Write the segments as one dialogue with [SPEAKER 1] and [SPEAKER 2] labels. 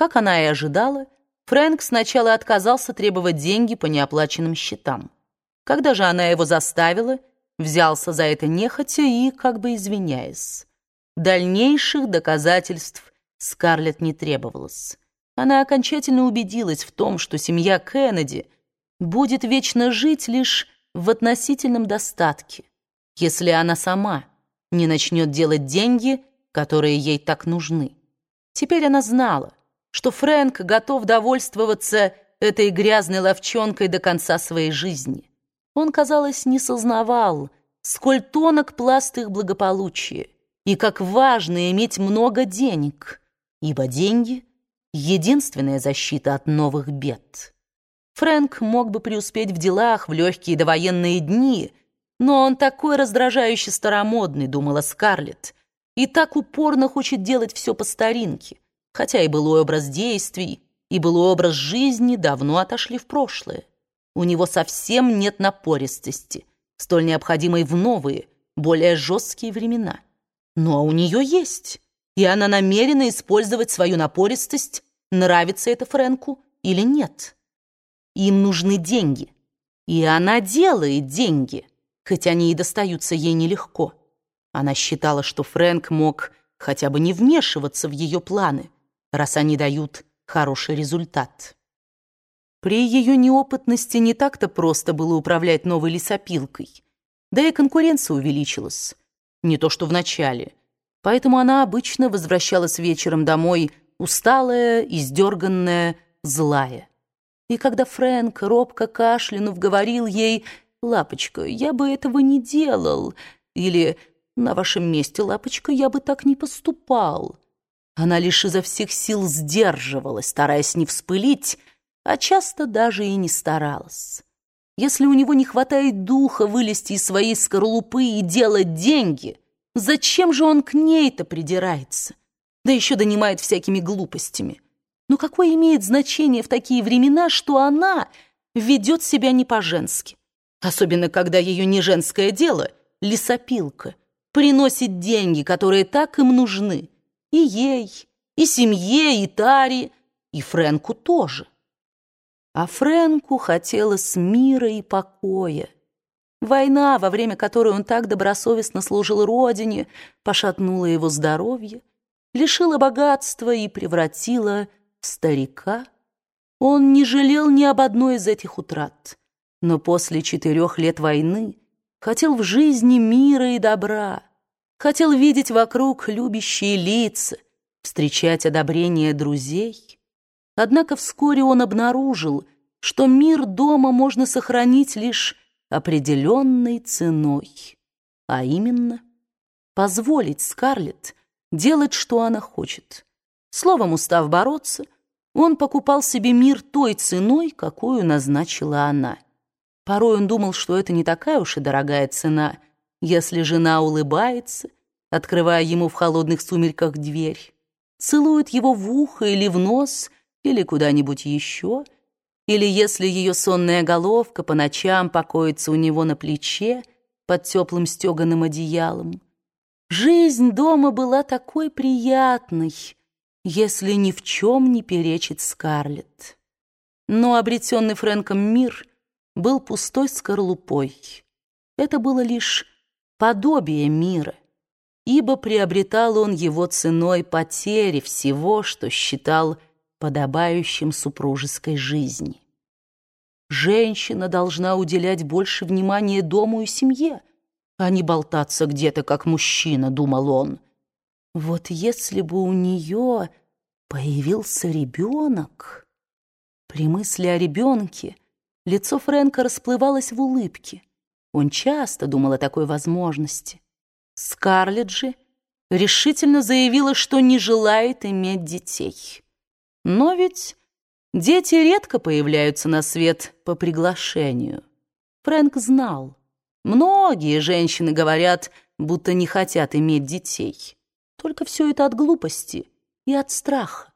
[SPEAKER 1] Как она и ожидала, Фрэнк сначала отказался требовать деньги по неоплаченным счетам. Когда же она его заставила, взялся за это нехотя и как бы извиняясь. Дальнейших доказательств Скарлетт не требовалось. Она окончательно убедилась в том, что семья Кеннеди будет вечно жить лишь в относительном достатке, если она сама не начнет делать деньги, которые ей так нужны. Теперь она знала, что Фрэнк готов довольствоваться этой грязной ловчонкой до конца своей жизни. Он, казалось, не сознавал, сколь тонок пласт их благополучия и как важно иметь много денег, ибо деньги — единственная защита от новых бед. Фрэнк мог бы преуспеть в делах в легкие довоенные дни, но он такой раздражающе старомодный, думала Скарлетт, и так упорно хочет делать все по старинке, хотя и былой образ действий, и былой образ жизни давно отошли в прошлое. У него совсем нет напористости, столь необходимой в новые, более жесткие времена. Но у нее есть, и она намерена использовать свою напористость, нравится это Фрэнку или нет. Им нужны деньги, и она делает деньги, хоть они и достаются ей нелегко. Она считала, что Фрэнк мог хотя бы не вмешиваться в ее планы, раз они дают хороший результат. При ее неопытности не так-то просто было управлять новой лесопилкой, да и конкуренция увеличилась. Не то что в начале. Поэтому она обычно возвращалась вечером домой усталая, издерганная, злая. И когда Фрэнк, робко кашлянув, говорил ей «Лапочка, я бы этого не делал» или «На вашем месте, лапочка, я бы так не поступал», она лишь изо всех сил сдерживалась, стараясь не вспылить, а часто даже и не старалась. Если у него не хватает духа вылезти из своей скорлупы и делать деньги, зачем же он к ней-то придирается? Да еще донимает всякими глупостями. Но какое имеет значение в такие времена, что она ведет себя не по-женски? Особенно, когда ее не женское дело, лесопилка, приносит деньги, которые так им нужны, и ей, и семье, и Таре, и Фрэнку тоже. А Фрэнку хотелось мира и покоя. Война, во время которой он так добросовестно служил родине, пошатнула его здоровье, лишила богатства и превратила в старика. Он не жалел ни об одной из этих утрат, но после четырех лет войны хотел в жизни мира и добра, хотел видеть вокруг любящие лица, встречать одобрение друзей. Однако вскоре он обнаружил, что мир дома можно сохранить лишь определенной ценой, а именно позволить Скарлетт делать, что она хочет. Словом, устав бороться, он покупал себе мир той ценой, какую назначила она. Порой он думал, что это не такая уж и дорогая цена — если жена улыбается, открывая ему в холодных сумерках дверь, целует его в ухо или в нос, или куда-нибудь еще, или если ее сонная головка по ночам покоится у него на плече под теплым стеганым одеялом. Жизнь дома была такой приятной, если ни в чем не перечит Скарлетт. Но обретенный Фрэнком мир был пустой скорлупой. Это было лишь подобие мира, ибо приобретал он его ценой потери всего, что считал подобающим супружеской жизни. Женщина должна уделять больше внимания дому и семье, а не болтаться где-то, как мужчина, думал он. Вот если бы у нее появился ребенок... При мысли о ребенке лицо Фрэнка расплывалось в улыбке. Он часто думал о такой возможности. Скарлетт же решительно заявила, что не желает иметь детей. Но ведь дети редко появляются на свет по приглашению. Фрэнк знал. Многие женщины говорят, будто не хотят иметь детей. Только все это от глупости и от страха.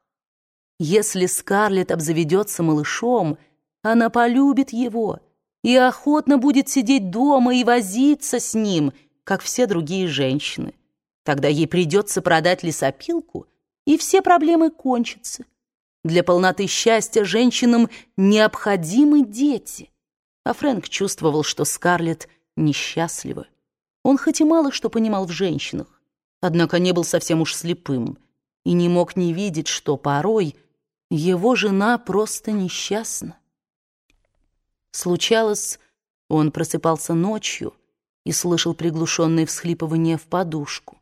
[SPEAKER 1] Если Скарлетт обзаведется малышом, она полюбит его — и охотно будет сидеть дома и возиться с ним, как все другие женщины. Тогда ей придется продать лесопилку, и все проблемы кончатся. Для полноты счастья женщинам необходимы дети. А Фрэнк чувствовал, что Скарлетт несчастлива. Он хоть и мало что понимал в женщинах, однако не был совсем уж слепым и не мог не видеть, что порой его жена просто несчастна. Случалось, он просыпался ночью и слышал приглушенные всхлипывания в подушку.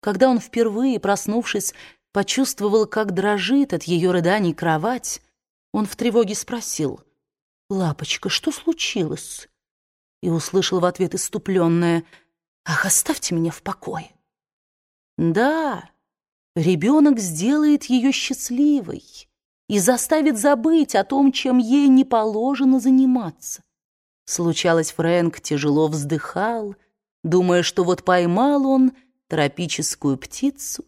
[SPEAKER 1] Когда он впервые, проснувшись, почувствовал, как дрожит от ее рыданий кровать, он в тревоге спросил, «Лапочка, что случилось?» И услышал в ответ иступленное, «Ах, оставьте меня в покое!» Да, ребенок сделает ее счастливой и заставит забыть о том, чем ей не положено заниматься. Случалось, Фрэнк тяжело вздыхал, думая, что вот поймал он тропическую птицу,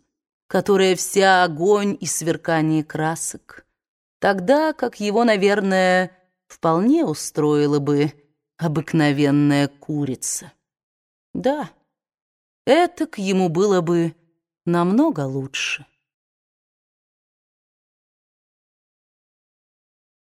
[SPEAKER 1] которая вся огонь и сверкание красок, тогда как его, наверное, вполне устроила бы обыкновенная курица. Да, это к ему было бы намного лучше.